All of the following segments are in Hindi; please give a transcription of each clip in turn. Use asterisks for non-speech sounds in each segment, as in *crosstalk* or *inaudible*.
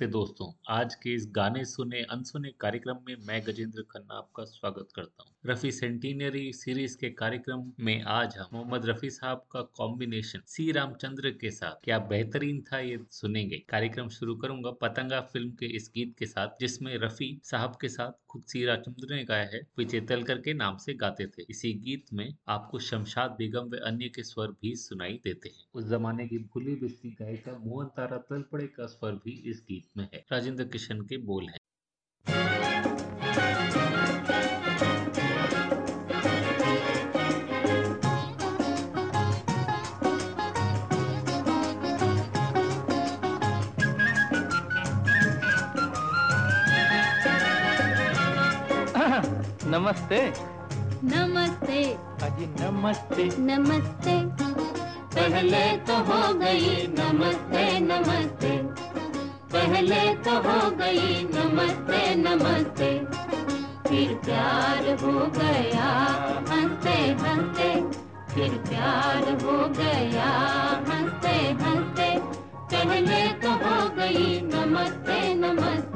नमस्ते दोस्तों। आज के इस गाने सुने, अनसुने कार्यक्रम में मैं गजेंद्र खन्ना आपका स्वागत करता हूँ। रफी सेंटिनरी सीरीज़ के कार्यक्रम में आज हम मोहम्मद रफी साहब का कॉम्बिनेशन सी रामचंद्र के साथ क्या बेहतरीन था ये सुनेंगे। कार्यक्रम शुरू करूँगा पतंगा फ़िल्म के इस गीत के साथ, जिसमें रफी साहब के साथ खुद सी रामचंद्र ने गाया है, विजय तलकर के नाम से गाते थे। इसी गीत में आपको शमशाद बेगम व अन्य के स्वर भी सुनाई देते हैं। उस जमाने की भूली बिस्ती गायिका मोहन तारा तलपड़े का स्वर भी इस गीत में है। राजेंद्र किशन के बोल हैं। *coughs* नमस्ते। नमस्ते। अजी नमस्ते। नमस्ते। पहले तो हो गई नमस्ते नमस्ते। पहले तो हो गई नमस्ते नमस्ते। फिर प्यार हो गया, हँसते हँसते। फिर प्यार हो गया, हँसते हँसते। पहले तो हो गई नमस्ते नमस्ते।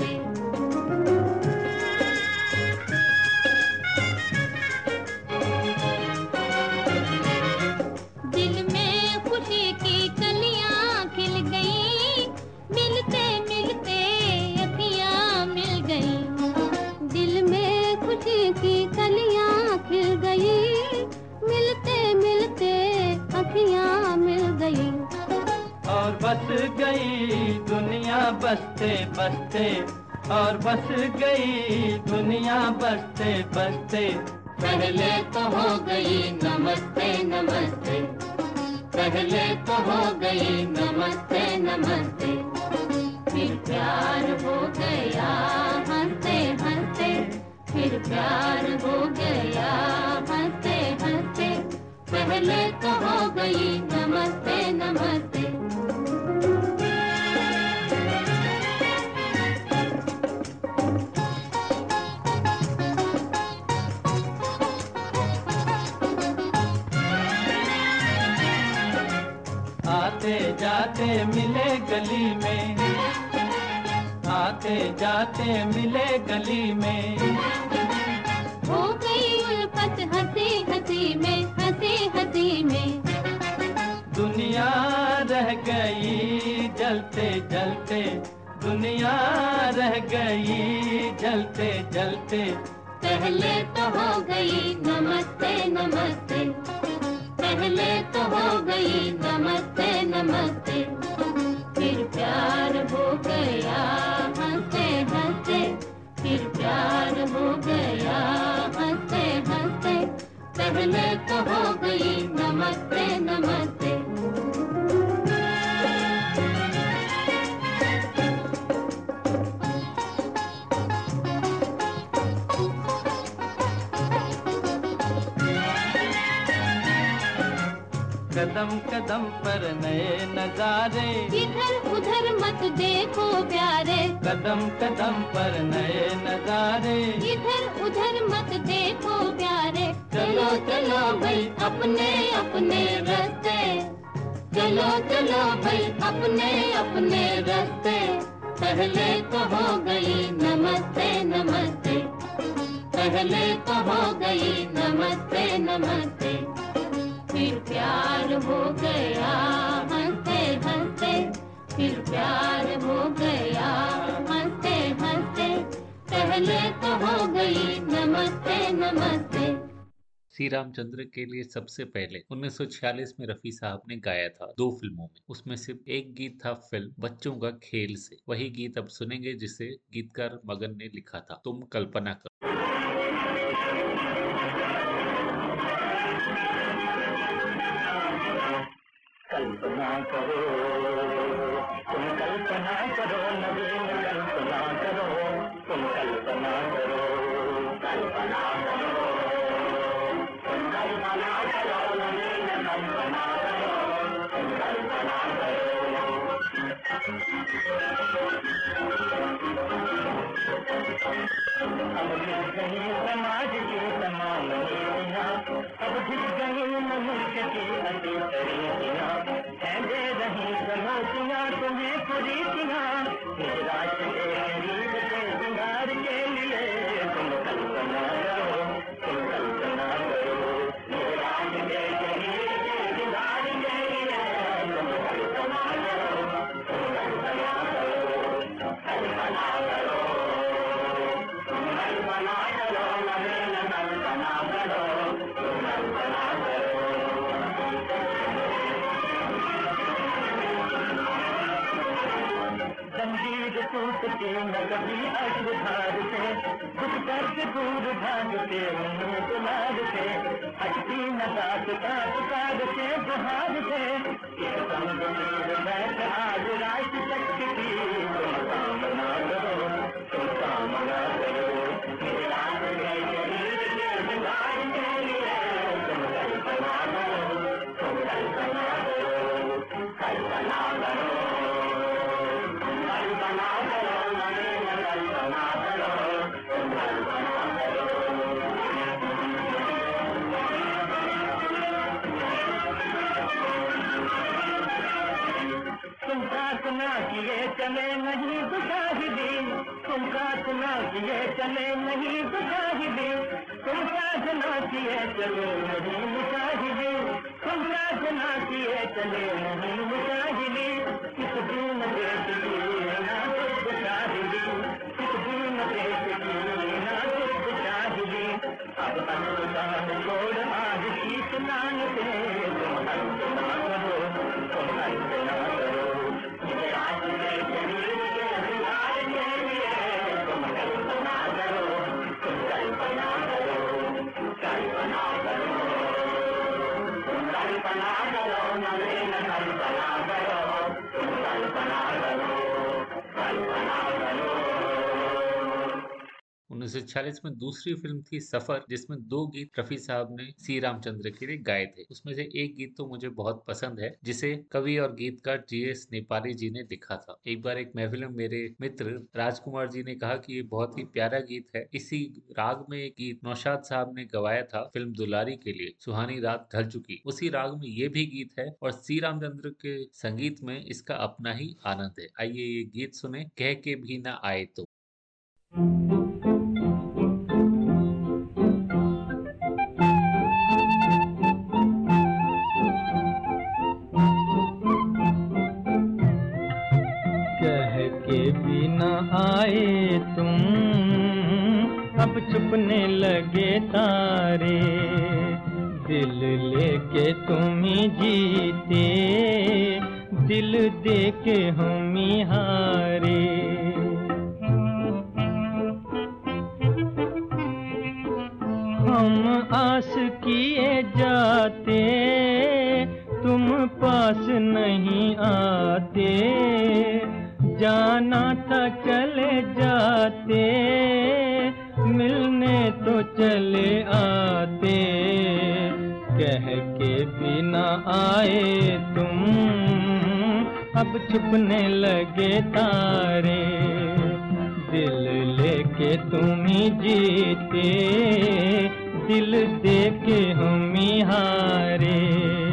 बसते बसते, और बस गई दुनिया बसते बसते। पहले तो हो गई, नमस्ते नमस्ते। पहले तो हो गई, नमस्ते नमस्ते। फिर प्यार हो गया, हँसते हँसते। फिर प्यार हो गया, हँसते हँसते। पहले तो हो गई, नमस्ते नमस्ते। जाते मिले गली में। आते जाते मिले गली में। हो गई उल्फत हँसी हँसी में हँसी हँसी में। दुनिया रह गई जलते जलते दुनिया रह गई जलते जलते। पहले तो हो गई नमस्ते नमस्ते। पहले तो हो गई नमस्ते नमस्ते। फिर प्यार हो गया हँसते हँसते फिर प्यार हो गया हँसते हँसते पहले तो हो गई नमस्ते नमस्ते। कदम कदम पर नए नजारे। इधर उधर मत देखो प्यारे। कदम कदम पर नए नजारे। इधर उधर मत देखो प्यारे। चलो चलो भाई अपने अपने रास्ते। चलो चलो भाई अपने अपने रास्ते। पहले तो हो गई नमस्ते नमस्ते। पहले तो हो गई नमस्ते नमस्ते। प्यार हो गया, हँसते हँसते, फिर प्यार हो गया, हँसते हँसते, पहले तो हो गई नमस्ते नमस्ते। श्री रामचंद्र के लिए सबसे पहले 1946 में रफी साहब ने गाया था दो फ़िल्मों में। उसमें सिर्फ़ एक गीत था फ़िल्म, बच्चों का खेल से। वही गीत अब सुनेंगे जिसे गीतकार मगन ने लिखा था, तुम कल्पना करो। कल्पना करो तुम कल्पना करो नवीन कल्पना करो तुम कल्पना करो कल्पना करो तुम कल्पना करो नवीन कल्पना करो तुम कल्पना करो समाज के तमाम अब गिर गई मनुष्य की अति तरीकियाँ है। दे रही चुनौतियाँ तुम्हें कुरीतियाँ निराश के टूटती न कभी अश्वधार से कुछ दर्द दूर भागते उन्हें दुलार से हटती न दास का पुकार से बुहार से आज रात शक्ति की तुम कामना करो तुम कामना करो। चले नहीं दुशाहिदी तुम प्रार्थना किए, चले नहीं दुशाहिदी तुम प्रार्थना किए, चले नहीं मुशाहिदी तुम प्रार्थना किए, चले नहीं मुशाहिदी किस दिन देश की ना कुछ शाहिदी किस दिन देश की ना कुछ अब अनुदान छोड़ आज की स्नान से तुम करो तुम करो तुम करो तुम करो कल्पना करो कल्पना 1946 में दूसरी फ़िल्म थी सफ़र, जिसमें दो गीत रफी साहब ने सी रामचंद्र के लिए गाए थे। उसमें से एक गीत तो मुझे बहुत पसंद है, जिसे कवि और गीतकार जी एस नेपाली जी ने लिखा था। एक बार एक महफिल में मेरे मित्र राजकुमार जी ने कहा कि ये बहुत ही प्यारा गीत है। इसी राग में एक गीत नौशाद साहब ने गवाया था फ़िल्म दुलारी के लिए, सुहानी रात ढल चुकी। उसी राग में ये भी गीत है और सी रामचंद्र के संगीत में इसका अपना ही आनंद है। आइए ये गीत सुने, कह के भी ना आए तो। कह छुपने लगे तारे, दिल लेके तुम जीते। दिल दे के हम हारे। हम आस किए जाते, तुम पास नहीं आते। जाना था चले जाते मिलने तो चले आते, कह के बिना आए तुम। अब छुपने लगे तारे, दिल लेके तुम ही जीते, दिल दे के हम हारे।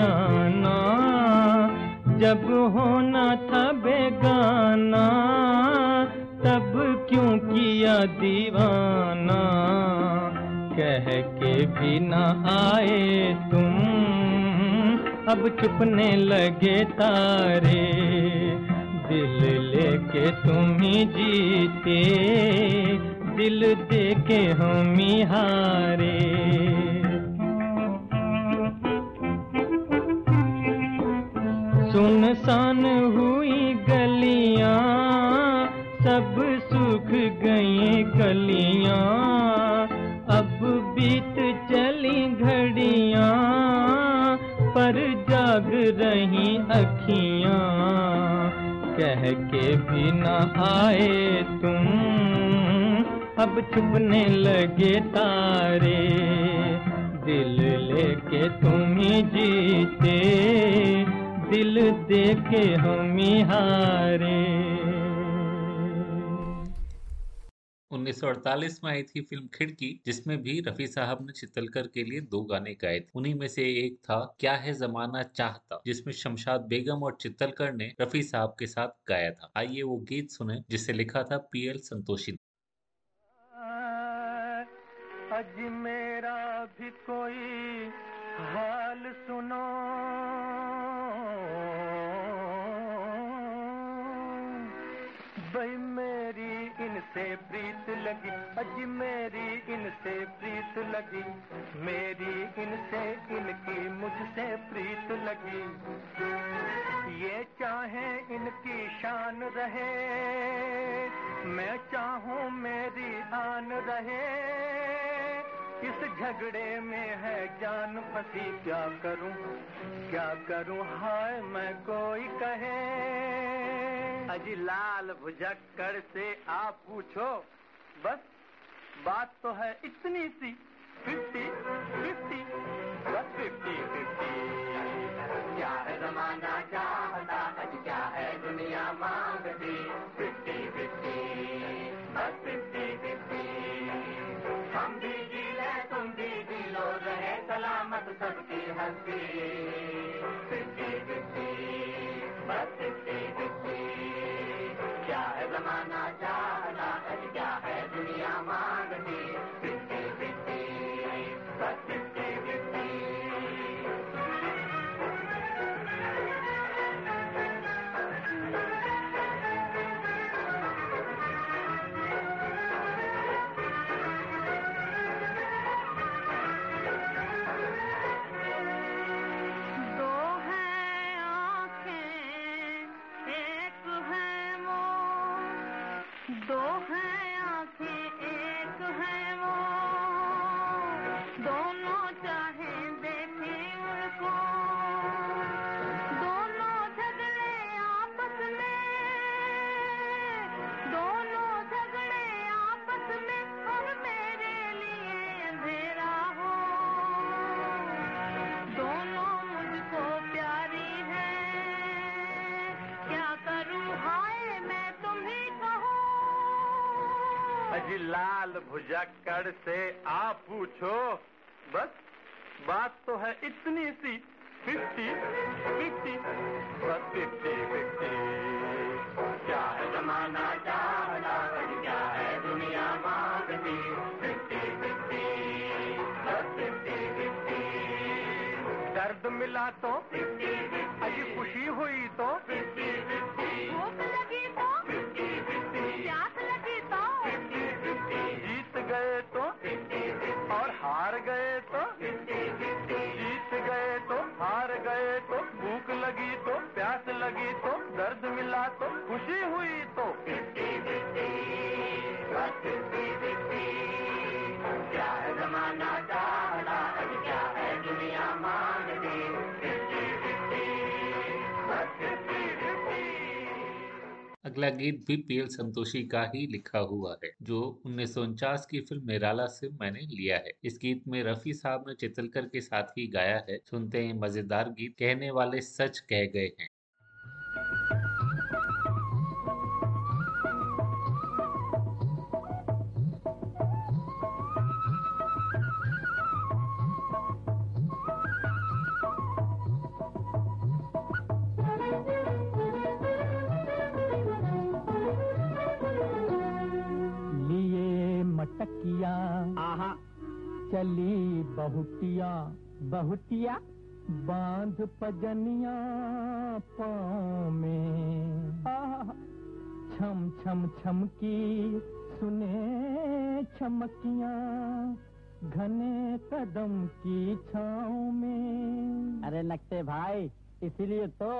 पहचाना जब होना था बेगाना, तब क्यों किया दीवाना? कह के भी न आए तुम, अब छुपने लगे तारे। दिल लेके तुम ही जीते, दिल दे के हम ही हारे। सुनसान हुई गलियाँ, सब सूख गई गलियाँ। अब बीत चली घड़ियाँ, पर जाग रही अखियाँ। कह के भी न आए तुम, अब छुपने लगे तारे। दिल लेके तुम ही जीते दिल दे के हम हारे 1948 में आई थी फ़िल्म खिड़की जिसमें भी रफी साहब ने चितलकर के लिए दो गाने गाए थे। उन्हीं में से एक था क्या है जमाना चाहता जिसमें शमशाद बेगम और चितलकर ने रफी साहब के साथ गाया था। आइए वो गीत सुने जिसे लिखा था पीएल संतोषी अज मेरा भी कोई हाल सुनो। इनसे प्रीत लगी। अज मेरी इनसे प्रीत लगी। मेरी इनसे, इनकी मुझसे प्रीत लगी। ये चाहे इनकी शान रहे, मैं चाहूँ मेरी आन रहे। इस झगड़े में है जान फंसी क्या करूँ? क्या करूँ? हाय, मैं कोई कहे। अजी लाल भुजक्कड़ से आप पूछो। बस, बात तो है इतनी सी। फिफ्टी फिफ्टी, बस फिफ्टी फिफ्टी। क्या है जमाना क्या है दुनिया मांगती? सबकी हँसी लाल भुजक्कड़ से आप पूछो। बस, बात तो है इतनी सी। Fifty fifty. बस फिफ्टी फिफ्टी। क्या है जमाना चाहता अजी क्या है दुनिया मांगती? Fifty fifty. बस फिफ्टी फिफ्टी। दर्द मिला तो लगी तो प्यास लगी तो दर्द मिला तो खुशी हुई तो। क्या अगला गीत भी पीएल संतोषी का ही लिखा हुआ है, जो उन्नीस सौ उनचास की फ़िल्म निराला से मैंने लिया है। इस गीत में रफी साहब ने चितलकर के साथ ही गाया है, सुनते हैं मज़ेदार गीत कहने वाले सच कह गए हैं। मटकिया आहा। चली बहुटिया बहुटिया बाँध पजनिया पाँव में। छम छम छम की सुने छमकिया घने कदम की छाँव में। अरे नक्टे भाई इसीलिए तो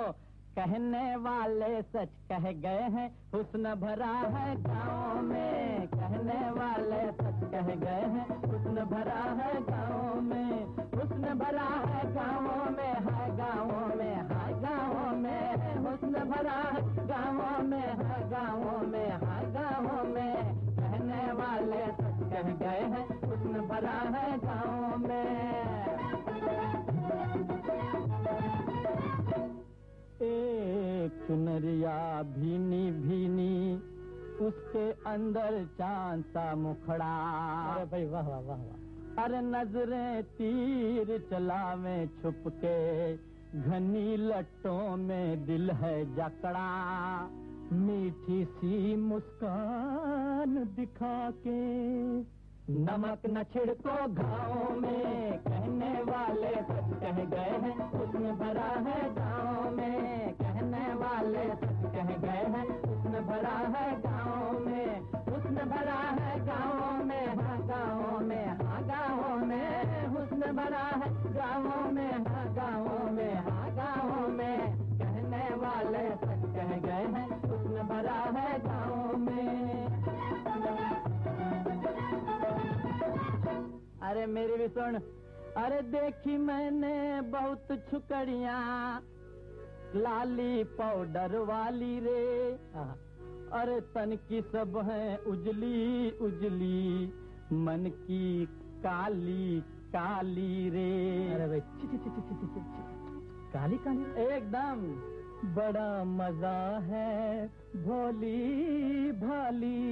कहने वाले सच कह गए हैं, हुस्न भरा है गाँव में। कहने वाले सच कह गए हैं, हुस्न भरा है गाँव में। हुस्न भरा है गाँव में है गाँव में है गाँव में। हुस्न भरा है गाँव में है गाँव में है गाँव में। कहने वाले सच कह गए हैं, हुस्न भरा है गाँव में। एक चुनरिया भीनी भीनी उसके अंदर चाँद सा मुखड़ा। अरे भाई वाह वाह वाह वाह। अरे नज़रें तीर चलावे छुप के घनी लट्टों में दिल है जकड़ा। मीठी सी मुस्कान दिखा के नमक न छिड़को गाँव में। कहने वाले सच कह गए हैं उसमें भरा है गाँव में। कहने वाले सच कह गए हैं उसमें भरा है गाँव में। उसमें भरा है गाँव में हाँ गाँव में हाँ गाँव में। हुस्न भरा है गाँव में हाँ गाँव में हाँ गाँव में। कहने वाले सच कह गए हैं उसमें भरा है गाँव में। अरे मेरी भी सुन। अरे देखी मैंने बहुत छुकड़िया। लाली पाउडर वाली रे। अरे तन की सब है उजली उजली। मन की काली काली रे। अरे भाई ची, ची, ची, ची, ची, ची, ची। काली काली एकदम। बड़ा मज़ा है भोली भाली।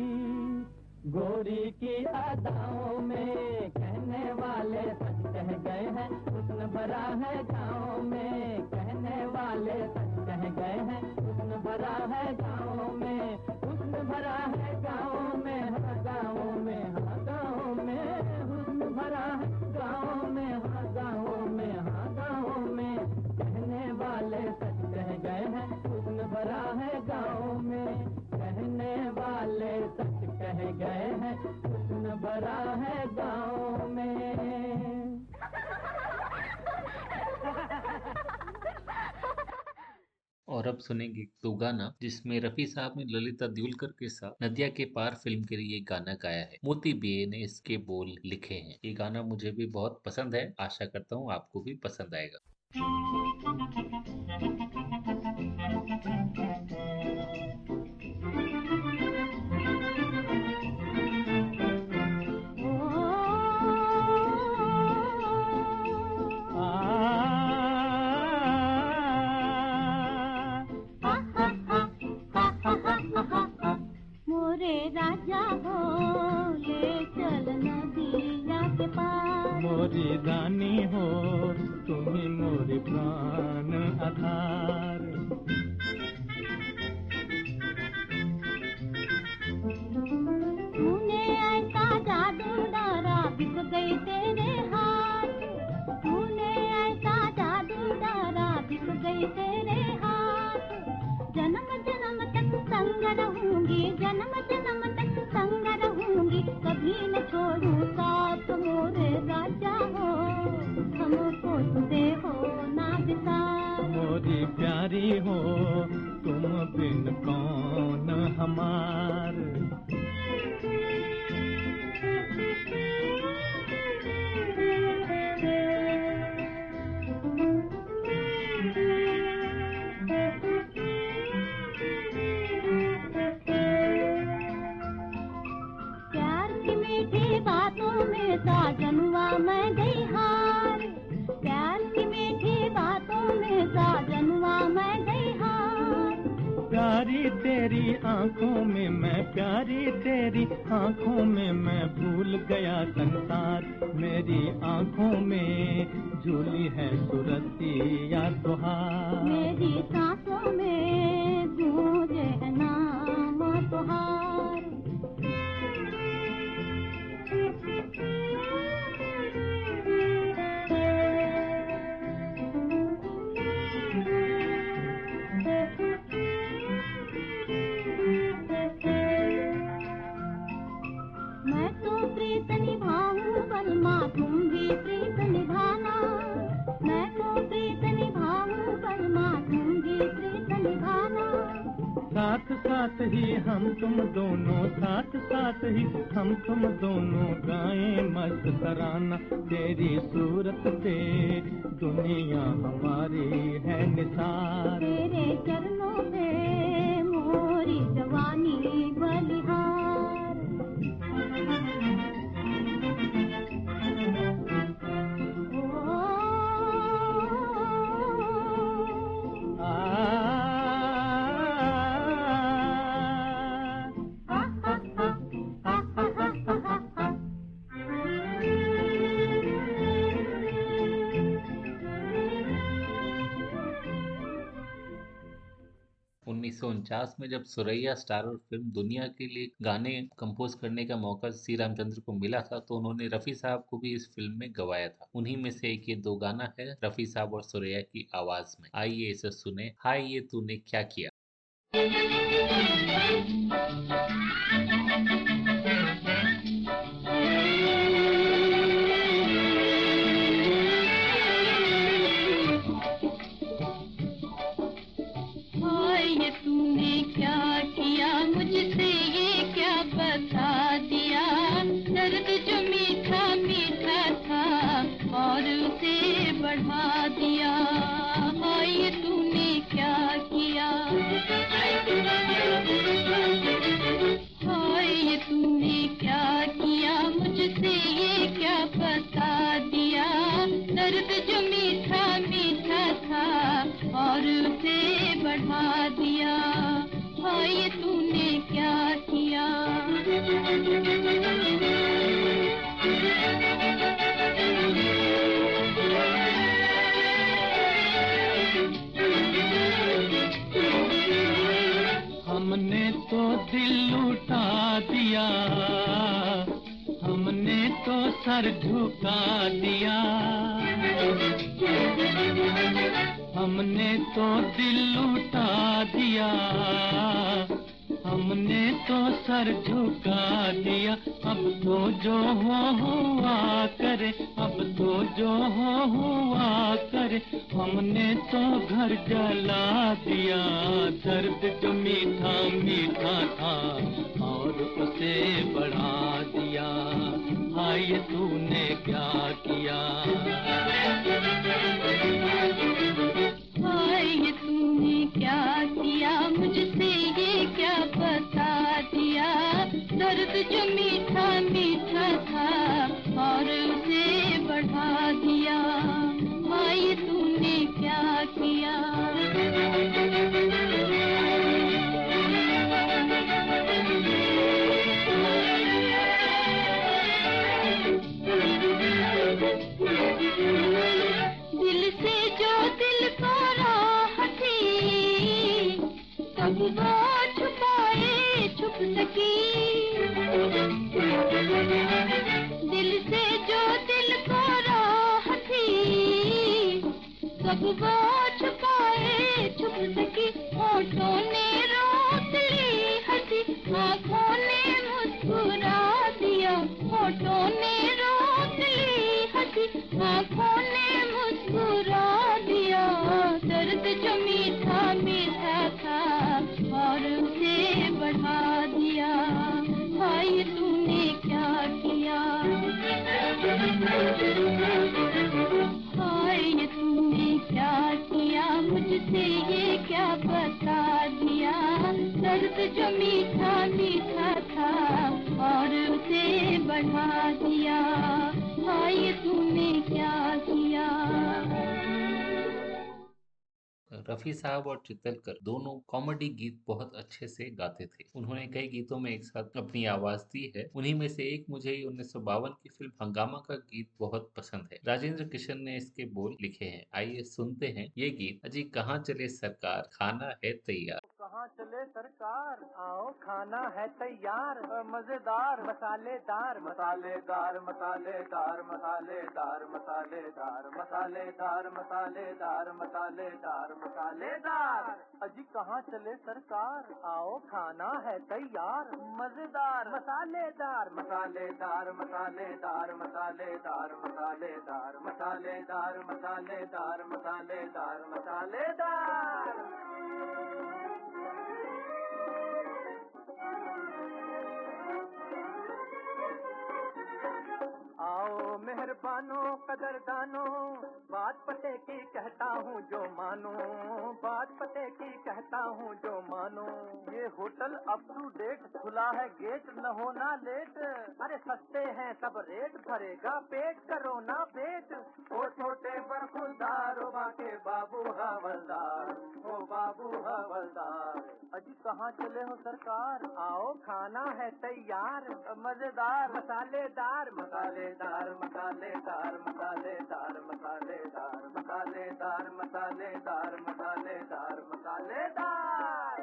गोरी की अदाओं में कहने वाले सच कह गए हैं। हुस्न भरा है गाँव में कहने वाले सच कह गए हैं। हुस्न भरा है गाँव में, हुस्न भरा है गाँव में हाँ गाँव में हाँ गाँव में। हुस्न भरा है गाँव में हाँ गाँव में हाँ गाँव में कहने वाले सच कह गए हैं। हुस्न भरा है गाँव में कहने वाले सच कह गए हैं, हुस्न भरा है गाँव में। और अब सुनेंगे दो गाना, जिसमें रफी साहब ने ललिता द्युलकर के साथ नदिया के पार फ़िल्म के लिए गाना गाया है। मोती बे ने इसके बोल लिखे हैं। ये गाना मुझे भी बहुत पसंद है। आशा करता हूँ आपको भी पसंद आएगा। मोरी तुम दोनों साथ साथ ही, हम तुम दोनों गाएँ मस्त तराना। तेरी सूरत से दुनिया हमारी है निसार। 1949 में जब सुरैया स्टारर फ़िल्म दुनिया के लिए गाने कंपोज करने का मौका सी रामचंद्र को मिला था तो उन्होंने रफ़ी साहब को भी इस फ़िल्म में गवाया था। उन्हीं में से एक ये दो गाना है, रफ़ी साहब और सुरैया की आवाज़ में। आइए इसे सुने। हाय, ये तूने क्या किया? बढ़ा दिया ये तूने क्या किया? हमने तो दिल लुटा दिया, हमने तो सर झुका दिया। हमने तो दिल लुटा दिया, हमने तो सर झुका दिया। अब तो जो हो हुआ करे, अब तो जो हो हुआ करे, हमने तो घर जला दिया। दर्द जो मीठा मीठा था और उसे बढ़ा दिया। हाय, तूने क्या किया? तूने क्या किया? मुझसे ये क्या बता दिया? दर्द जो मीठा मीठा था, और उसे बढ़ा दिया। भाई तूने क्या किया? तब वो छुपाए छुप सकी ने रोक ली आँखों ने मुस्कुरा दिया। ने रोक ली आँखों ने मुस्कुरा दिया। दर्द जो मीठा मीठा था, और उसे बढ़ा दिया। भाई तूने क्या किया? जो मीठा मीठा था और उसे बढ़ा दिया। हाय, तूने क्या किया? रफी साहब और चित्तलकर दोनों कॉमेडी गीत बहुत अच्छे से गाते थे। उन्होंने कई गीतों में एक साथ अपनी आवाज़ दी है। उन्हीं में से एक मुझे उन्नीस सौ बावन की फ़िल्म हंगामा का गीत बहुत पसंद है। राजेंद्र किशन ने इसके बोल लिखे हैं। आइए सुनते हैं ये गीत। अजी, कहाँ चले सरकार? खाना है तैयार। कहाँ चले सरकार आओ खाना है तैयार मज़ेदार मसालेदार मसालेदार मसालेदार मसालेदार मसालेदार मसालेदार मसालेदार मसालेदार मसालेदार अजी कहाँ चले सरकार आओ खाना है तैयार मज़ेदार मसालेदार मसालेदार मसालेदार मसालेदार मसालेदार मसालेदार मसालेदार मसालेदार मसालेदार मेहरबानो, कदरदानो, बात पते की कहता हूँ जो मानो, बात पते की कहता हूँ जो मानो। ये होटल अप टू डेट खुला है गेट न होना लेट अरे सस्ते हैं, सब रेट भरेगा, पेट करो ना पेट। ओ छोटे पर खुलदार ओ बाके बाबू हवलदार, ओ बाबू हवलदार। अजी कहाँ चले हो सरकार? आओ, खाना है तैयार। मज़ेदार मसालेदार मसालेदार। मसालेदार मसालेदार मसालेदार मसालेदार मसालेदार मसालेदार मसालेदार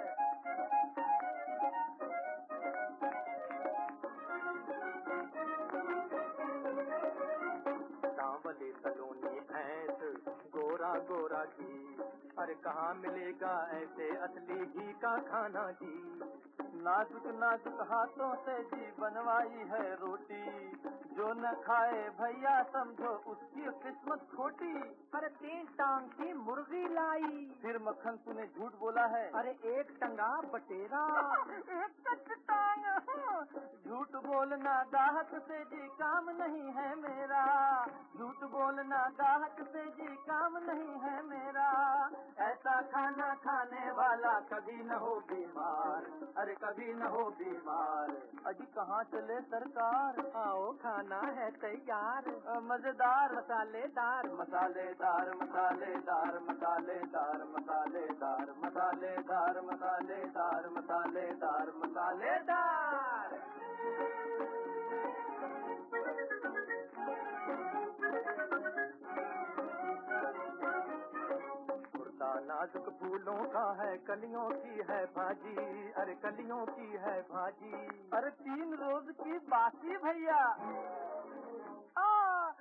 सांवली सलोनी भैंस गोरा गोरा घी। अरे कहाँ मिलेगा ऐसे असली घी का खाना जी? नाजुक नाजुक हाथों से जी बनवाई है रोटी। जो न खाए भैया समझो उसकी किस्मत खोटी। अरे तीन टांग की मुर्गी लाई। फिर मक्खन तूने झूठ बोला है। अरे एक टंगा बटेरा। एक टांग। झूठ बोलना गाहक से जी काम नहीं है मेरा। झूठ बोलना गाहक से जी काम नहीं है मेरा। ऐसा खाना खाने वाला कभी न हो बीमार। अरे कभी न हो बीमार। अजी कहाँ चले सरकार? आओ खाना है तैयार। मज़ेदार। मसालेदार मसालेदार मसालेदार मसालेदार मसालेदार मसालेदार मसालेदार मसालेदार। मसालेदार। नाजुक फूलों का है, कलियों की है भाजी। अरे, कलियों की है भाजी। अरे, तीन रोज की बासी, भैया।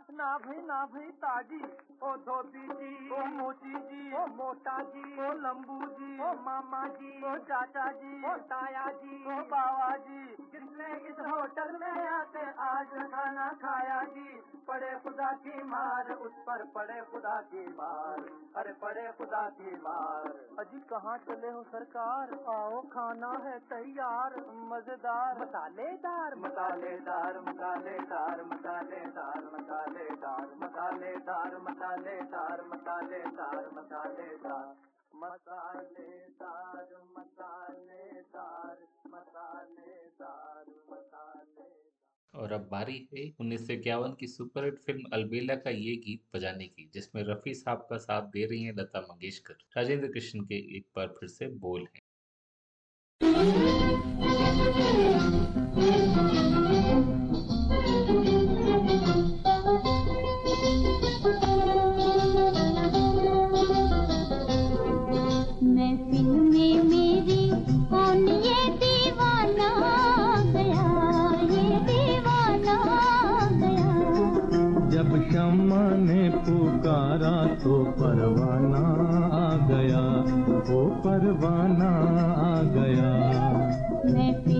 ना भाई ना भाई ताजी। ओ धोबी जी ओ मोची जी ओ मोटा जी ओ लंबू जी ओ मामा जी ओ चाचा जी ओ ताया जी ओ बाबा जी। जिसने इस होटल में आते आज खाना खाया जी? पड़े खुदा की मार उस पर पड़े खुदा की मार। अरे पड़े खुदा की मार। अजी कहाँ चले हो सरकार? आओ खाना है तैयार मज़ेदार। मसालेदार मसालेदार मसालेदार मसालेदार। और अब बारी है उन्नीस सौ इक्यावन की सुपरहिट फ़िल्म अलबेला का ये गीत बजाने की, जिसमें रफी साहब का साथ दे रही हैं लता मंगेशकर। राजेंद्र कृष्ण के एक बार फिर से बोल हैं। पुकारा तो परवाना आ गया वो परवाना आ गया। में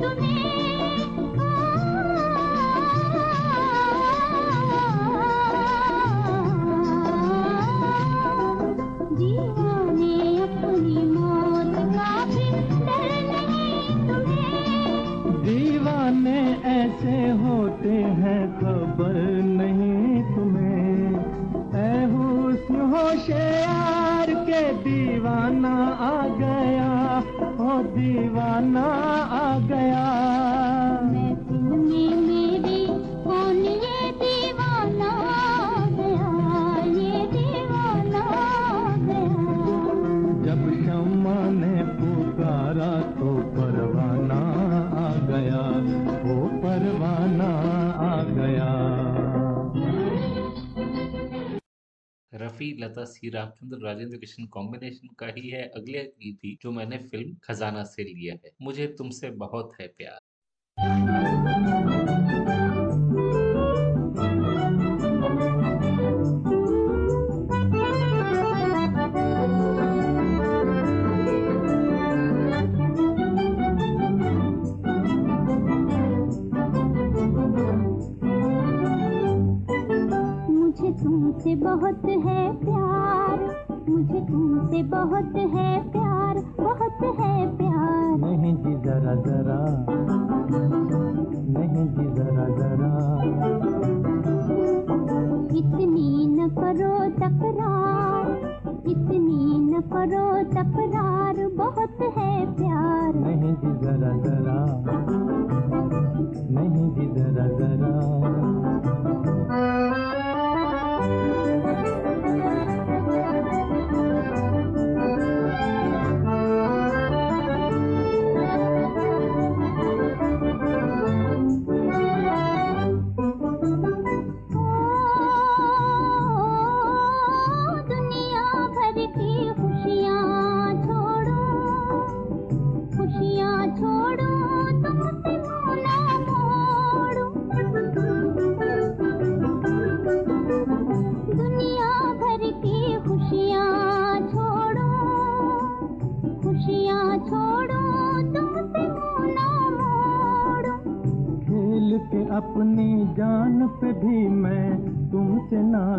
तूने लता सी रामचंद्र राजेंद्र कृष्ण कॉम्बिनेशन का ही है अगले गीत जो मैंने फ़िल्म खजाना से लिया है। मुझे तुमसे बहुत है प्यार। तुमसे बहुत है प्यार मुझे तुमसे बहुत है प्यार बहुत है प्यार। नहीं जी जरा जरा नहीं जी जरा जरा। इतनी न करो तकरार इतनी न करो तकरार बहुत है प्यार। नहीं जी जरा जरा नहीं जी जरा जरा। तुमसे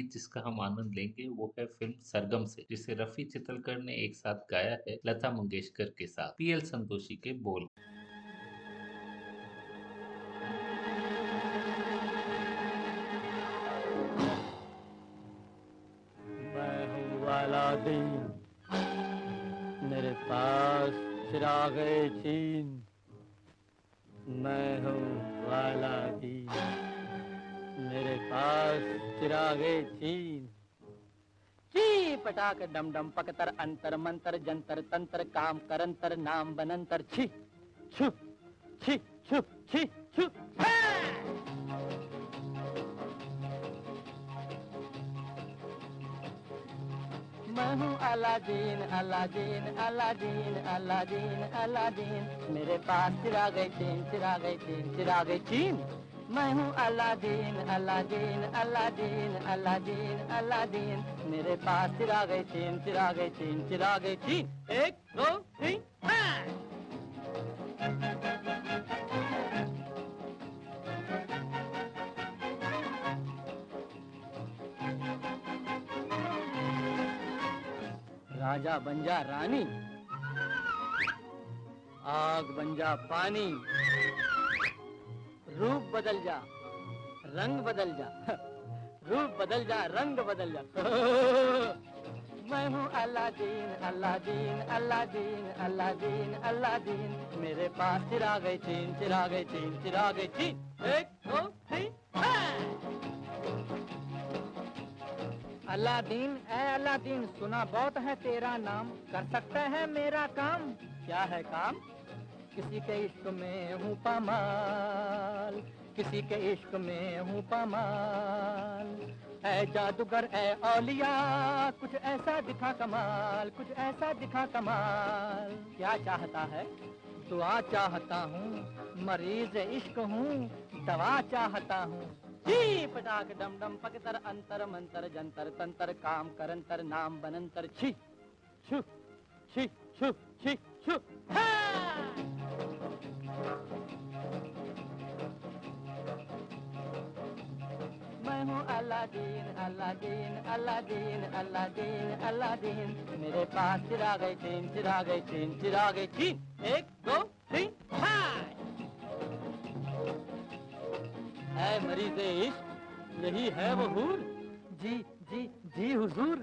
गीत जिसका हम आनंद लेंगे, वो है फ़िल्म सरगम से, जिसे रफी चितलकर ने एक साथ गाया है लता मंगेशकर के साथ। पीएल संतोषी के बोल। दिन मेरे पास चिराग चीन। मैं हूँ वाला दिन मेरे पास चिरागे चीन। ची पटाक डम डम पकतर अंतर मंतर जंतर तंत्र काम करंतर नाम बनंतर। छी, छु छी छु छी, छु मैं हूँ Aladdin Aladdin Aladdin Aladdin Aladdin. मेरे पास चिरागे चीन, चिराग चीन चिराग चीन। मैं हूँ Aladdin Aladdin Aladdin Aladdin Aladdin. मेरे पास चिराग चीन चिराग चीन गई चीन। एक, दो, तीन। राजा बन जा रानी। आग बन जा पानी। रूप बदल जा, रंग बदल जा, रूप बदल जा, रंग बदल जा। मैं हूँ Aladdin Aladdin Aladdin Aladdin Aladdin. मेरे पास चिराग चीन चिराग चीन चिराग चीन। एक, दो, तीन अल्लादीन ए अल्लादीन, सुना बहुत है तेरा नाम। कर सकता है मेरा काम? क्या है काम? किसी के इश्क में हूँ पमाल, किसी के इश्क में हूँ पमाल। ऐ जादूगर, ऐ औलिया, कुछ ऐसा दिखा कमाल, कुछ ऐसा दिखा कमाल। क्या चाहता है? दुआ चाहता हूँ, मरीज़ इश्क हूँ, दवा चाहता हूँ। जी पटाक डम डम पकतर अंतर मंतर, जंतर तंतर, काम करंतर, नाम बनंतर, छी, छु छी छु छी, छु मैं हूँ Aladdin Aladdin Aladdin Aladdin Aladdin मेरे पास चिराग चीन चिराग चीन चिराग चीन, एक, दो, तीन है मरीज़, इश्क, यही है वो हूर? जी जी जी, हुजूर।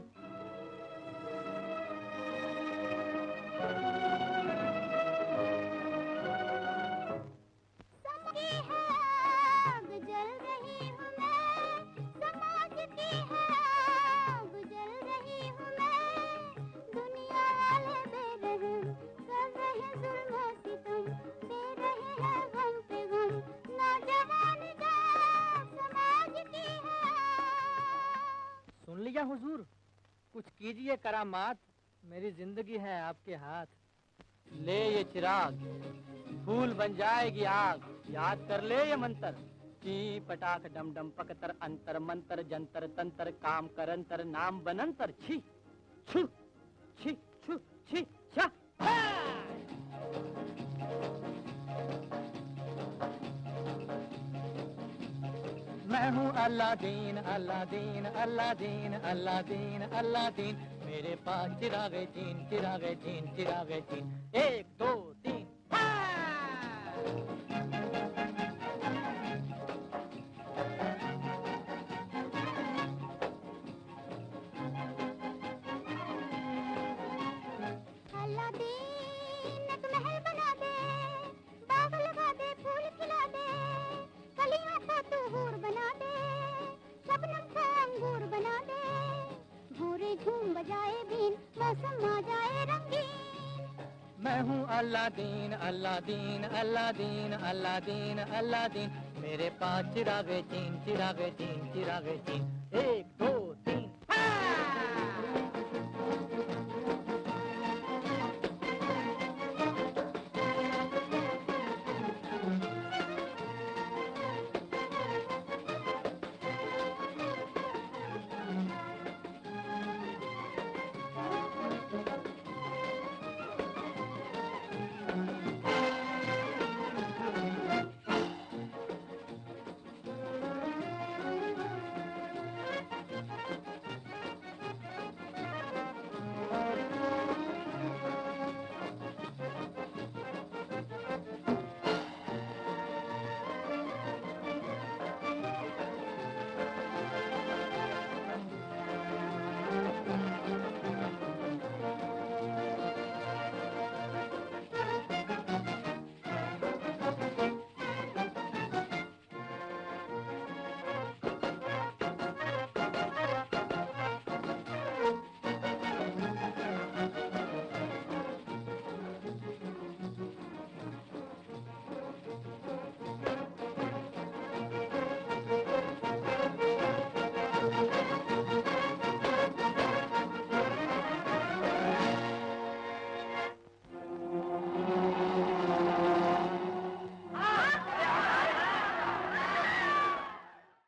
आग हुजूर, कुछ कीजिए करामात। मेरी ज़िंदगी है आपके हाथ। ले ये चिराग, फूल बन जाएगी आग। याद कर ले ये मंत्र। ची पटाख डम डम पकतर अंतर मंतर जंतर तंतर, काम करंतर नाम बनंतर छी छु छी छु छी Aladdin Aladdin Aladdin Aladdin Aladdin मेरे पास चिरागे चीन, चिराग चीन चिराग चीन। एक, दो अल्लादीन अलादीन अलादीन अलादीन। मेरे पास चिरागे चीन चिरागे चीन चिरागे चीन।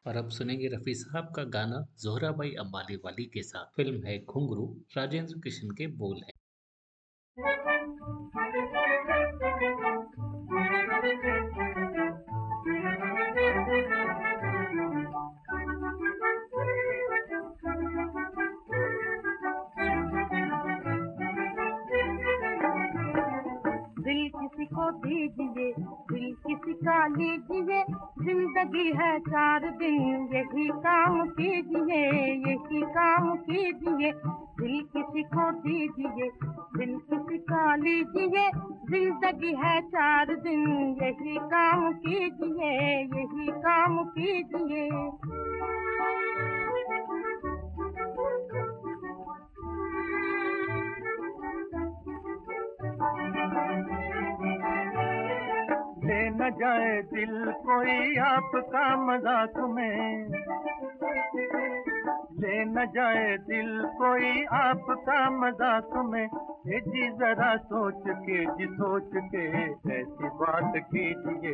और अब सुनेंगे रफी साहब का गाना जोहराबाई अम्बाली वाली के साथ। फ़िल्म है घुंगरू राजेंद्र कृष्ण के बोल है। जाए दिल, कोई आपका मज़ाक में ये जी जरा सोच के जी, सोच के ऐसी बात कीजिए,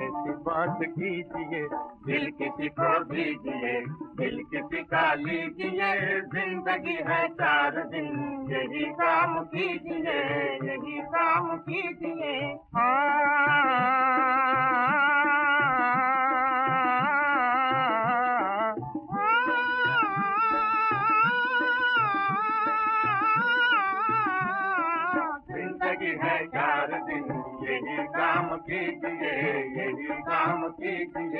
ऐसी बात कीजिए। दिल किसी को दीजिए दिल किसी का लीजिए, ज़िंदगी है चार दिन, यही काम कीजिए, यही काम कीजिए। आ यही काम कीजिए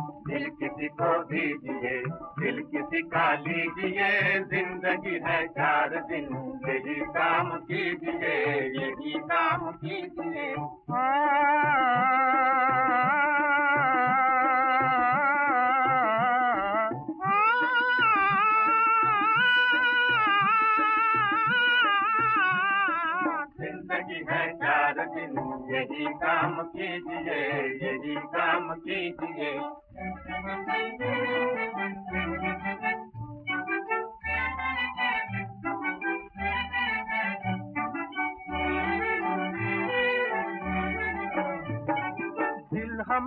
दिल किसी को दीजिए दिल किसी का लीजिए, ज़िंदगी है चार दिन। यही काम कीजिए, यही काम कीजिए। यही काम कीजिए यही काम कीजिए।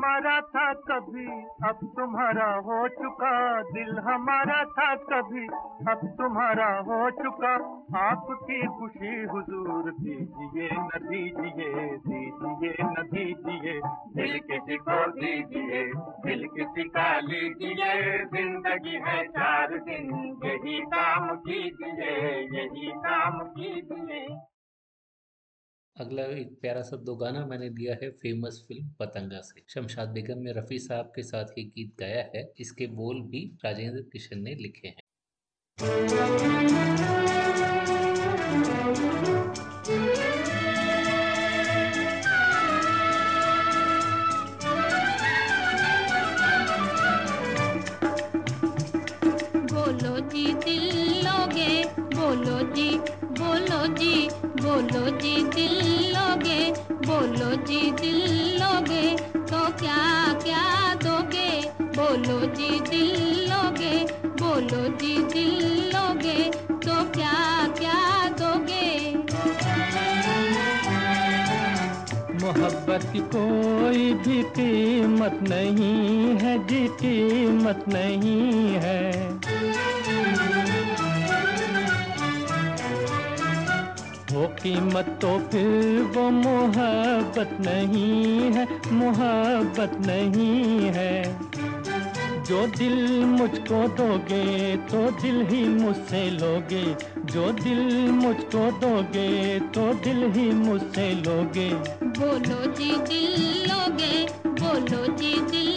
हमारा था कभी अब तुम्हारा हो चुका दिल। हमारा था कभी अब तुम्हारा हो चुका। आपकी खुशी हुजूर दीजिए न दीजिए दीजिए न दीजिए दिल किसी को दीजिए, दिल किसी का लीजिए। ज़िंदगी है चार दिन, यही काम कीजिए, यही काम कीजिए। अगला एक प्यारा सा दो गाना मैंने दिया है फ़ेमस फ़िल्म पतंगा से। शमशाद बेगम ने रफी साहब के साथ ये गीत गाया है, इसके बोल भी राजेंद्र किशन ने लिखे हैं। मोहब्बत की कोई भी कीमत नहीं है, जी कीमत नहीं है। वो कीमत तो फिर वो मोहब्बत नहीं है, मोहब्बत नहीं है। जो दिल मुझको दोगे तो दिल ही मुझसे लोगे जो दिल मुझको दोगे तो दिल ही मुझसे लोगे। बोलो जी, दिल लोगे, बोलो जी, दिल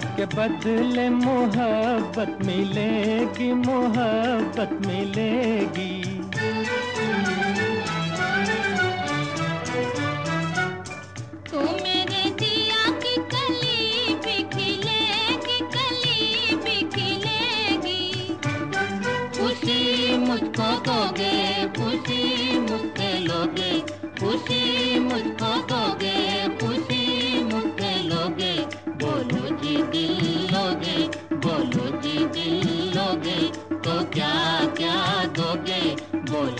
मोहब्बत के बदले मोहब्बत मिलेगी मोहब्बत मिलेगी।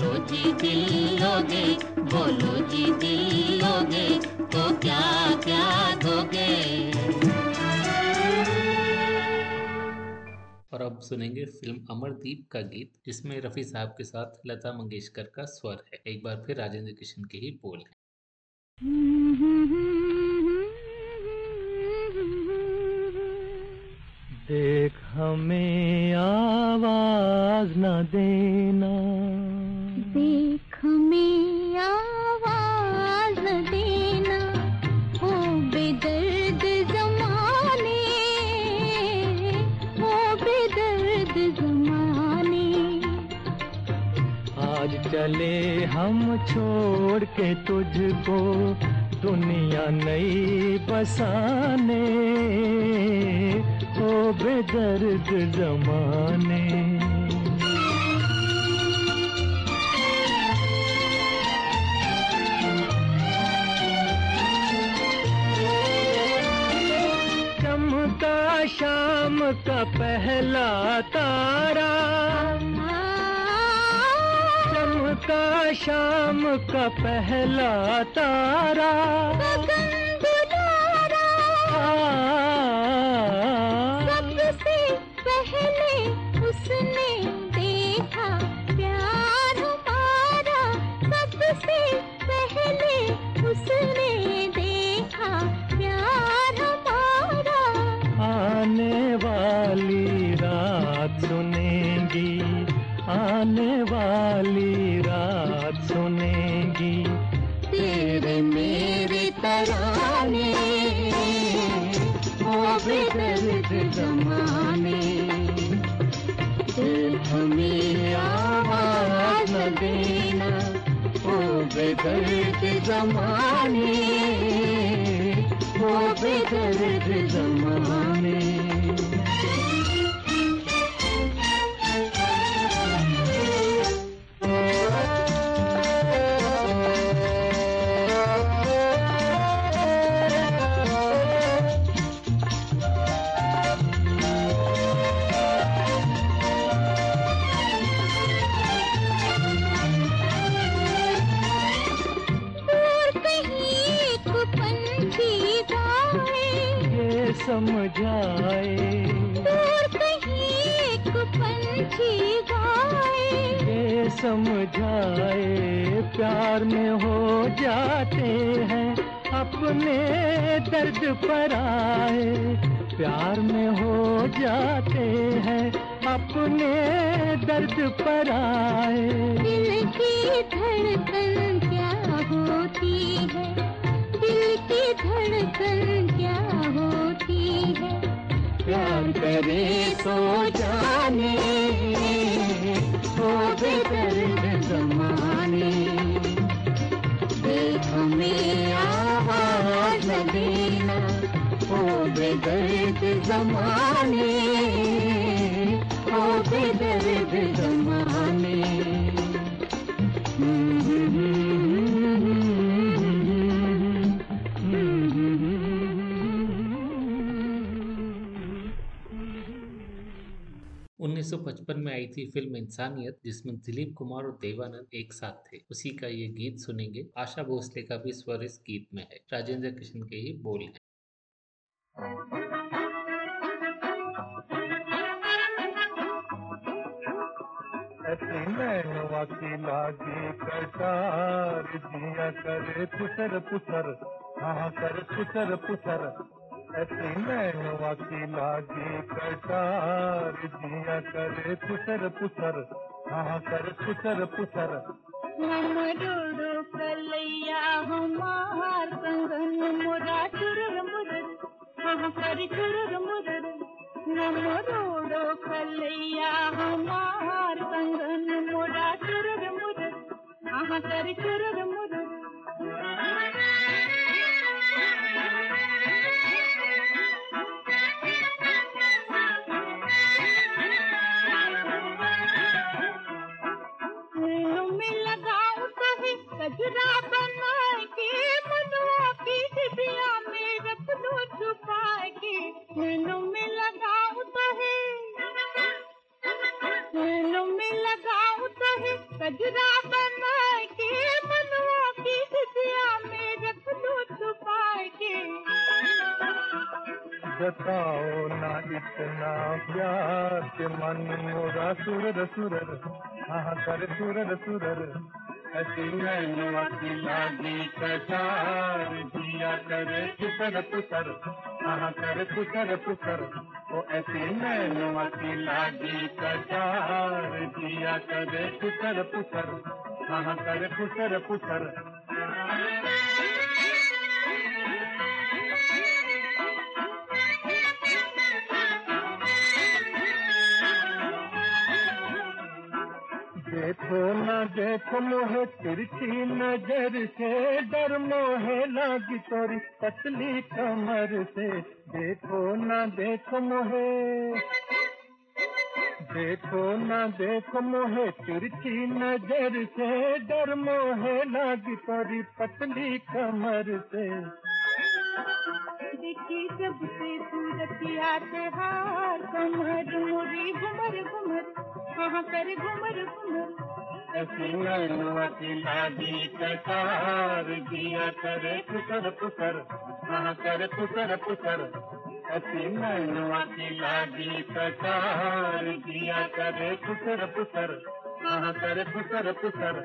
बोलो जी दिल लोगे बोलो जी दिल लोगे तो क्या क्या दोगे? और अब सुनेंगे फ़िल्म अमरदीप का गीत जिसमें रफी साहब के साथ लता मंगेशकर का स्वर है। एक बार फिर राजेंद्र किशन के ही बोल हैं। देख हमें आवाज़ न देना। देख में आवाज़ देना हो बेदर्द जमाने हो बेदर्द जमाने। आज चले हम छोड़ के तुझको, दुनिया नई बसाने। ओ बेदर्द जमाने। चमका शाम का पहला तारा। चमका शाम का पहला तारा। गगन दुलारा। सबसे प्यार में हो जाते हैं अपने दर्द पर आए। प्यार में हो जाते हैं अपने दर्द पर आए। दिल की धड़कन क्या होती है? दिल की धड़कन क्या होती है? प्यार करे तो जाने। बचपन में आई थी फ़िल्म इंसानियत, जिसमें दिलीप कुमार और देवानंद एक साथ थे। उसी का ये गीत सुनेंगे। आशा भोसले का भी स्वर इस गीत में है। राजेंद्र कृष्ण के ही बोल है। पुसर पुसर हाँ कर पुसर पुसर। नैनवा की लागी कटार दिया करे पुसर पुसर हाँ कर पुसर पुसर। हमरोड़ो कलैया हमार कंगन मोरा चुर मुर करी चुरुर मुरुर। नमरोड़ो खलैया हमार कंगन मोरा चुरुर मुरुर आहा करी चुरुर मुरुर। बताओ ना इतना प्यार के मन मोरा सुरर सुरर हाँ कर सुरर सुरर। नैनुआ की लागी कटार दिया करे पुसर पुसर कहाँ कर पुसर पुसर ओ ऐसी नैनुआ की लागी कटार दिया करे पुसर पुसर कहाँ कर पुसर पुसर देखो न, देखो मोहे तिरछी नज़र से डर मोहे लागी तोरी पतली कमर से। देखो न, देखो मोहे देखो न, देखो मोहे तिरछी नज़र से डर मोहे लागी तोरी पतली कमर से। देखी जब से सूरत आते हार कमर मुरी घुमर घुमर, कहाँ कर घुमर घुमर? ऐसी नैनुआ की लागी करे पुसर पुसर हाँ कर पुसर पुसर ऐसी नैनुआ की लागी कटार दिया करे पुसर पुसर हाँ कर पुसर पुसर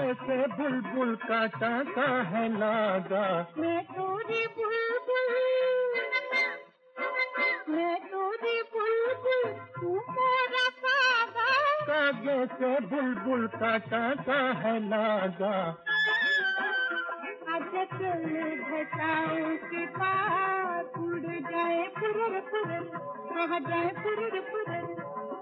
कागे से बुलबुल का टाका है लागा मैं तूरी बुलबुल मैं तूरी बुलबुल तू मेरा काबा कागे से बुलबुल का टाका है लागा आजा चल घटाओं के पास उड़ जाए फुरर फुरर कहाँ जाए फुरर फुरर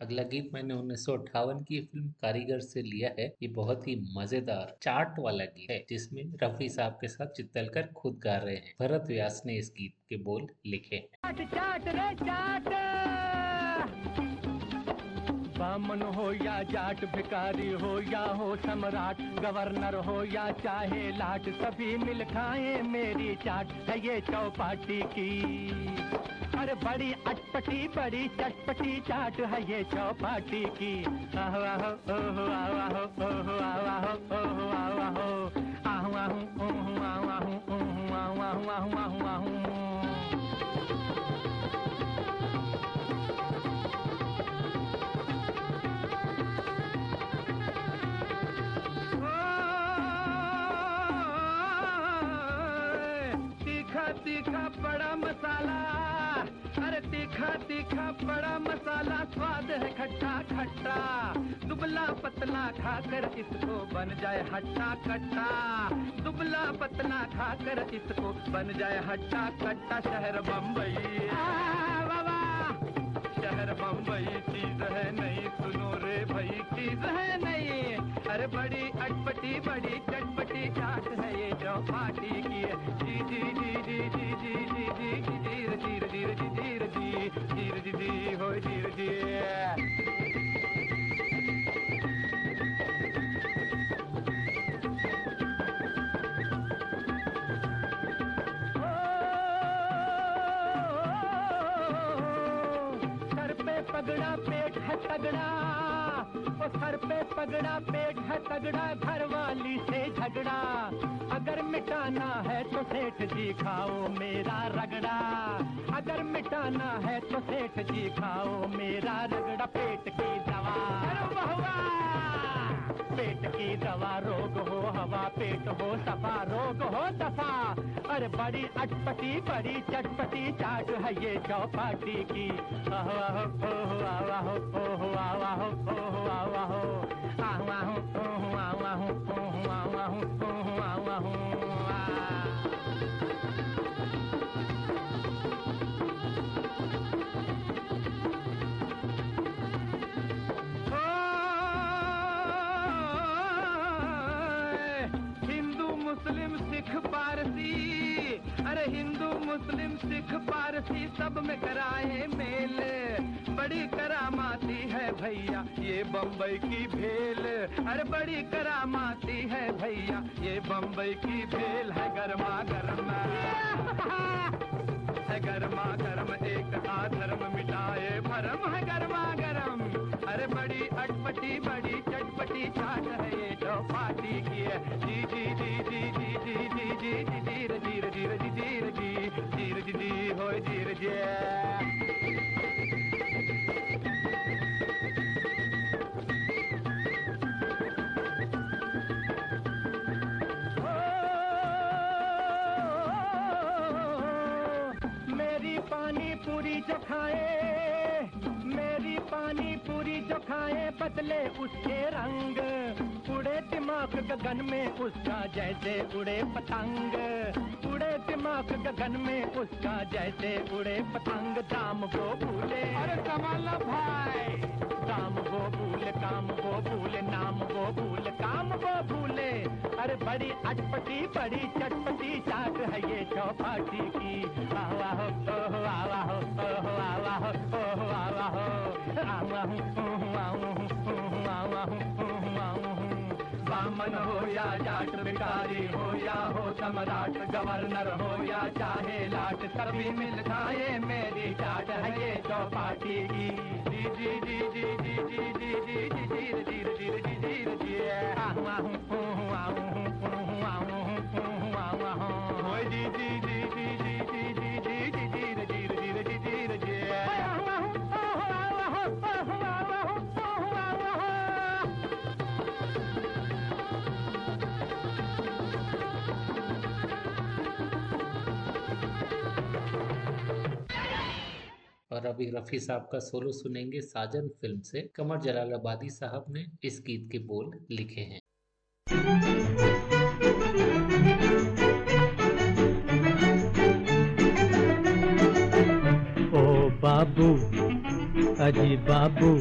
अगला गीत मैंने उन्नीस सौ अट्ठावन की फ़िल्म कारीगर से लिया है। ये बहुत ही मज़ेदार चार्ट वाला गीत है, जिसमें रफी साहब के साथ चित्तलकर खुद गा रहे हैं। भरत व्यास ने इस गीत के बोल लिखे चाट चाट रे चाट बामन हो या जाट भिकारी हो या हो सम्राट, गवर्नर हो या चाहे लाट, सभी मिल खाए मेरी चाट। है ये चौपाटी की। अरे बड़ी अटपटी, बड़ी चटपटी चाट है ये चौपाटी की। आहो आहो आओ आहो ओहो आओ आहो, ओहो आओ आहो। आहू आहू, ओहो आओ आहू, ओहो आओ आहू आहू आहू आहू। तीखा तीखा बड़ा मसाला स्वाद है खट्टा खट्टा। दुबला पतला खाकर इसको बन जाए हट्टा कट्टा। दुबला पतला खाकर इसको बन जाए हट्टा कट्टा। शहर बम्बई शहर बम्बई चीज़ है नहीं सुनो रे भाई चीज़ है नहीं अरे बड़ी अटपटी बड़ी चटपटी चाट है जी हो सर पे पगड़ा पेट है तगड़ा सर पे पगड़ा पेट है तगड़ा घर वाली से झगड़ा अगर मिटाना है तो सेठ जी खाओ मेरा रगड़ा। अगर मिटाना है तो सेठ जी खाओ मेरा रगड़ा। पेट की दवा! पेट की दवा रोग हो, हवा पेट हो, सफ़ा रोग हो, दफ़ा। अरे बड़ी अटपटी, बड़ी चटपटी चाट है ये चौपाटी की। आहो आहो, ओहो आहो ओहो आहो ओहो आहो आहो आहो मुस्लिम सिख पारसी सब में कराए मेल। बड़ी करामाती है भैया, ये बम्बई की भेल। अरे बड़ी करामाती है भैया, ये बम्बई की भेल है गर्मा गरमा। है गर्मा पानी पूरी जो खाए मेरी पानी पूरी जो खाए बदले उसके रंग। उड़े दिमाग गगन में उसका जैसे उड़े पतंग। उड़े दिमाग गगन में उसका जैसे उड़े पतंग। दाम को भूले। अरे कमाल भाई। काम वो भूले काम वो भूले नाम वो भूले काम वो भूले। अरे बड़ी अटपटी बड़ी चटपटी चाट है ये चौपाटी की। बामन हो या जाट बिकारी हो या हो सम्राट गवर्नर हो या चाहे लाट सभी मिल जाए मेरी चाट है ये चौपाटी की जी जी जी जी जी जी जी जी जी जी जी जी जी जी जी और अभी रफी साहब का सोलो सुनेंगे साजन फ़िल्म से। कमर जलालाबादी साहब ने इस गीत के बोल लिखे हैं। ओ बाबू, अजी बाबू,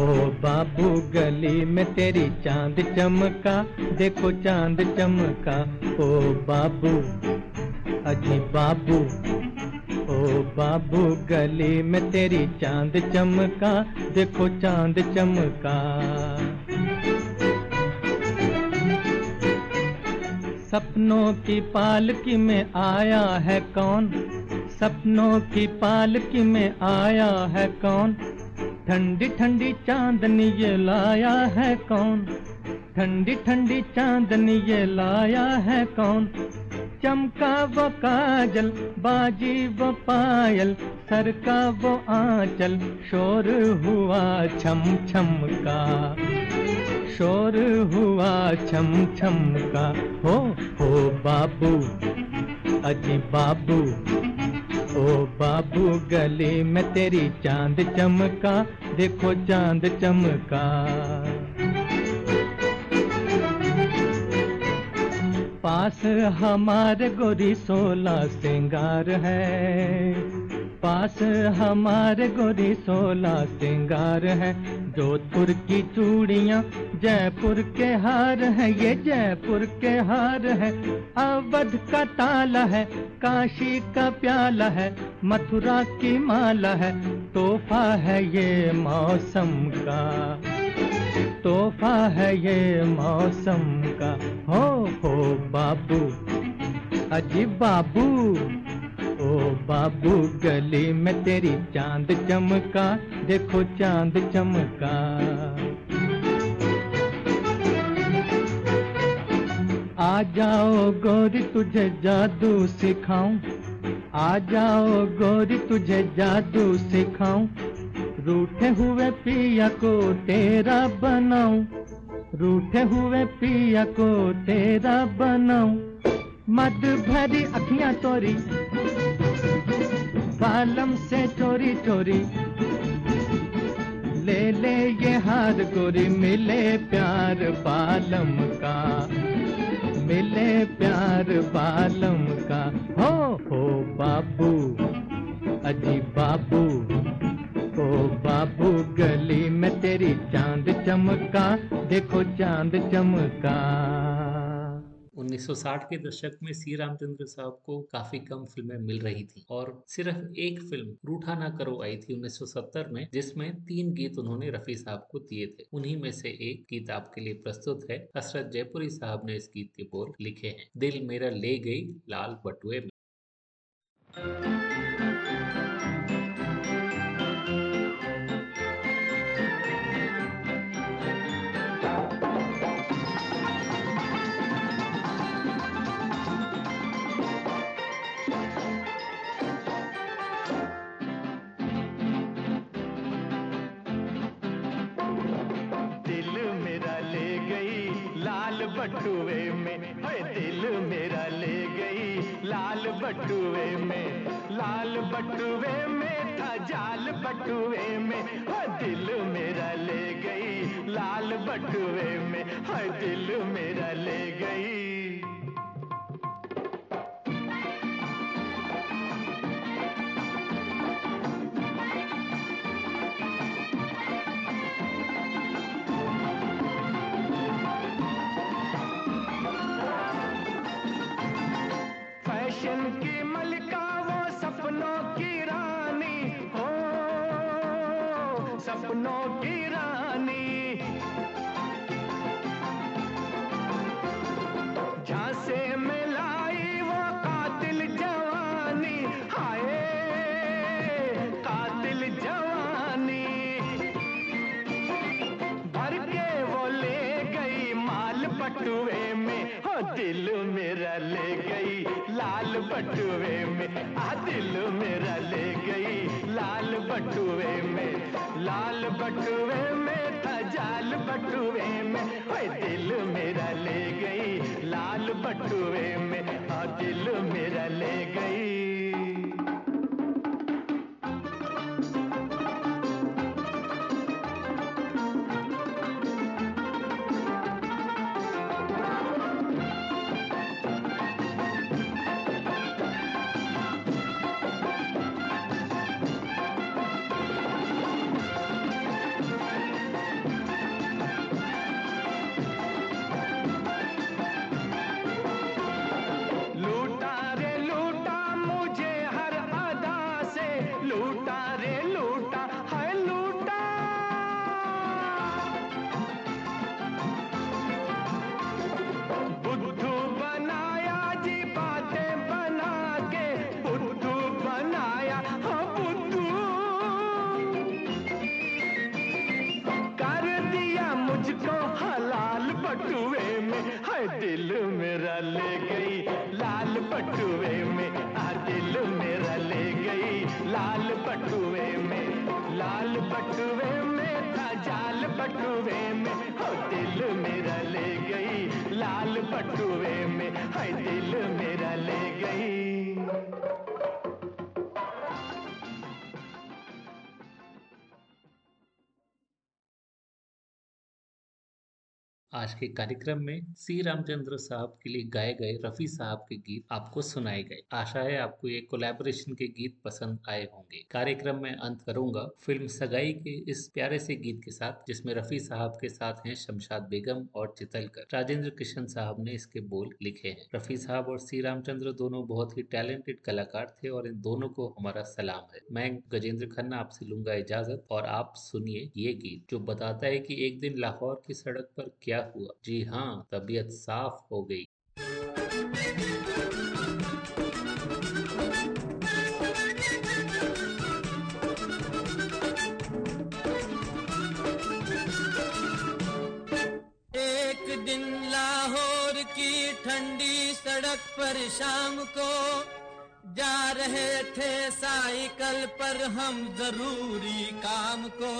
ओ बाबू, गली में तेरी चाँद चमका, देखो चाँद चमका। ओ बाबू, अजी बाबू बाबू गली में तेरी चाँद चमका, देखो चाँद चमका। सपनों की पालकी में आया है कौन? सपनों की पालकी में आया है कौन? ठंडी ठंडी चांदनी ये लाया है कौन? ठंडी ठंडी चांदनी ये लाया है कौन? चमका वो काजल, बाजी वो पायल, सर का वो आंचल, शोर हुआ छम छम का। शोर हुआ छम छम का। हो हो बाबू, अजी बाबू, ओ बाबू गली में तेरी चाँद चमका, देखो चाँद चमका। पास हमारे गोरी सोला सिंगार है। पास हमारे गोरी सोला सिंगार है। जोधपुर की चूड़ियाँ जयपुर के हार है, ये जयपुर के हार है। अवध का ताला है, काशी का प्याला है, मथुरा की माला है, तोहफा है ये मौसम का। तोहफा है ये मौसम का। हो हो बाबू, अजी बाबू, ओ बाबू, गली में तेरी चाँद चमका, देखो चाँद चमका। आ जाओ गोरी, तुझे जादू सिखाऊं। आ जाओ गोरी, तुझे जादू सिखाऊं। रूठे हुए पिया को तेरा बनाऊँ। रूठे हुए पिया को तेरा बनाऊँ। मद भरी अखियाँ तोरी बालम से चोरी चोरी। ले ले ये हार गोरी, मिले प्यार बालम का। मिले प्यार बालम का। हो हो बाबू, अजी बाबू। ओ बाबू, गली में तेरी चाँद चमका, देखो चाँद चमका। 1960 के दशक में सी रामचंद्र साहब को काफ़ी कम फ़िल्में मिल रही थी और सिर्फ़ एक फ़िल्म, रूठा ना करो, आई थी 1970 में, जिसमें तीन गीत उन्होंने रफी साहब को दिए थे। उन्हीं में से एक गीत आपके लिए प्रस्तुत है। हसरत जयपुरी साहब ने इस गीत के बोल लिखे हैं। दिल मेरा ले गई लाल बटुए में। बटुए में, लाल बटुए में था जाल बटुए में। हर दिल मेरा ले गई, लाल बटुए में हर दिल मेरा ले गई। के कार्यक्रम में सी रामचंद्र साहब के लिए गाए गए रफी साहब के गीत आपको सुनाए गए। आशा है आपको ये कोलैबोरेशन के गीत पसंद आए होंगे। कार्यक्रम में अंत करूँगा फ़िल्म सगाई के इस प्यारे से गीत के साथ, जिसमें रफी साहब के साथ हैं शमशाद बेगम और चितलकर। राजेंद्र किशन साहब ने इसके बोल लिखे हैं। रफी साहब और सी रामचंद्र दोनों बहुत ही टैलेंटेड कलाकार थे और इन दोनों को हमारा सलाम है। मैं गजेंद्र खन्ना आपसे लूँगा इजाज़त और आप सुनिए ये गीत, जो बताता है कि एक दिन लाहौर की सड़क पर क्या हुआ। जी हाँ तबीयत साफ़ हो गई। एक दिन लाहौर की ठंडी सड़क पर शाम को जा रहे थे साइकिल पर हम ज़रूरी काम को।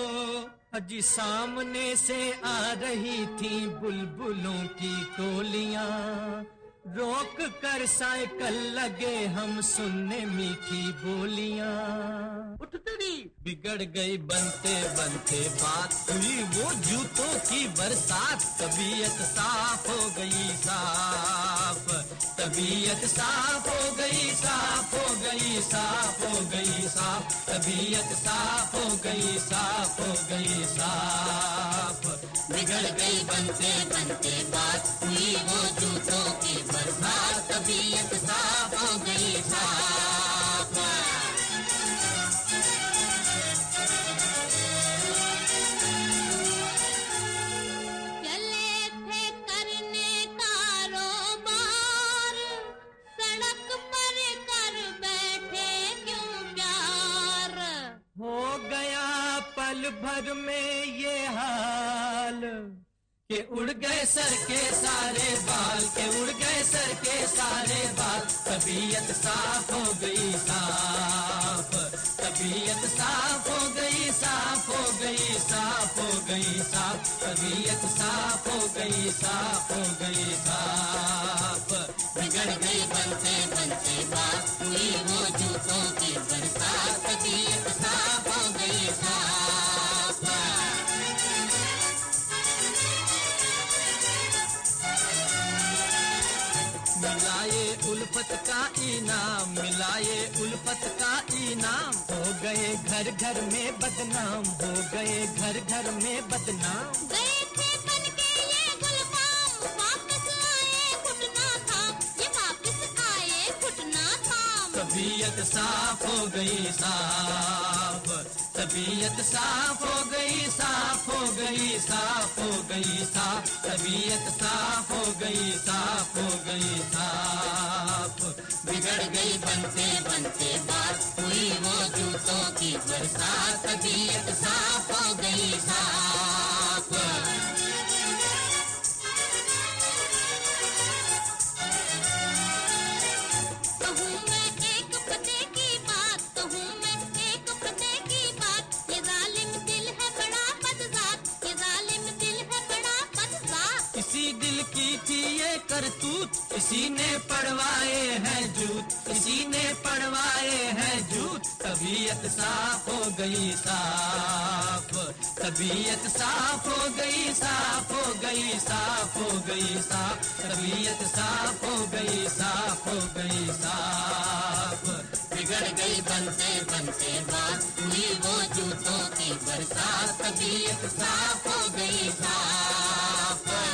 अजी सामने से आ रही थी बुलबुलों की टोलियाँ। रोक कर साइकिल लगे हम सुनने मीठी बोलियाँ। उठ तेरी बिगड़ गई बनते बनते बात हुई वो जूतों की बरसात। तबीयत साफ़ हो गई साफ़ तबीयत साफ़ हो गई साफ़ हो गई साफ़ हो गई साफ़ तबीयत साफ़ हो गई साफ़ हो गई साफ़। बिगड़ गई बनते बनते बात हुई वो जूतों तबीयत साफ़ हो गई साफ़ चले थे करने कारोबार सड़क पर कर बैठे क्यों प्यार? हो गया पल भर में ये हाल। के उड़ गए सर के सारे बाल, के उड़ गए सर के सारे बाल। तबीयत साफ़ हो गई, साफ़। तबीयत साफ़ हो गई, साफ़ हो गई, साफ़ हो गई, साफ़। तबीयत साफ़ हो गई, साफ़ हो गई, साफ़। बिगड़ गई बनते गए घर घर में बदनाम हो गए घर घर में बदनाम। गए थे बन के ये गुलफाम वापस आए घुटना थाम। ये वापस आए घुटना थाम। तबीयत साफ़ हो गई साफ़। तबीयत साफ़ हो गई, साफ़ हो गई, साफ़ हो गई, साफ़। तबीयत साफ़ हो गई, साफ़ हो गई, साफ़। बिगड़ गई, बनते बनते बात। हुई वो जूतों की बरसात। तबीयत साफ़ हो गई, साफ़। इसी ने पड़वाए हैं जूत इसी ने पड़वाए हैं जूत, तबीयत साफ़ हो गई साफ़, तबीयत साफ़ हो गई साफ़, हो गई साफ़, हो गई साफ़, तबीयत साफ़ हो गई साफ़, हो गई साफ़। बिगड़ गई बनते बनते बात, हुई वो जूतों की बरसात, तबीयत साफ़ हो गई साफ़।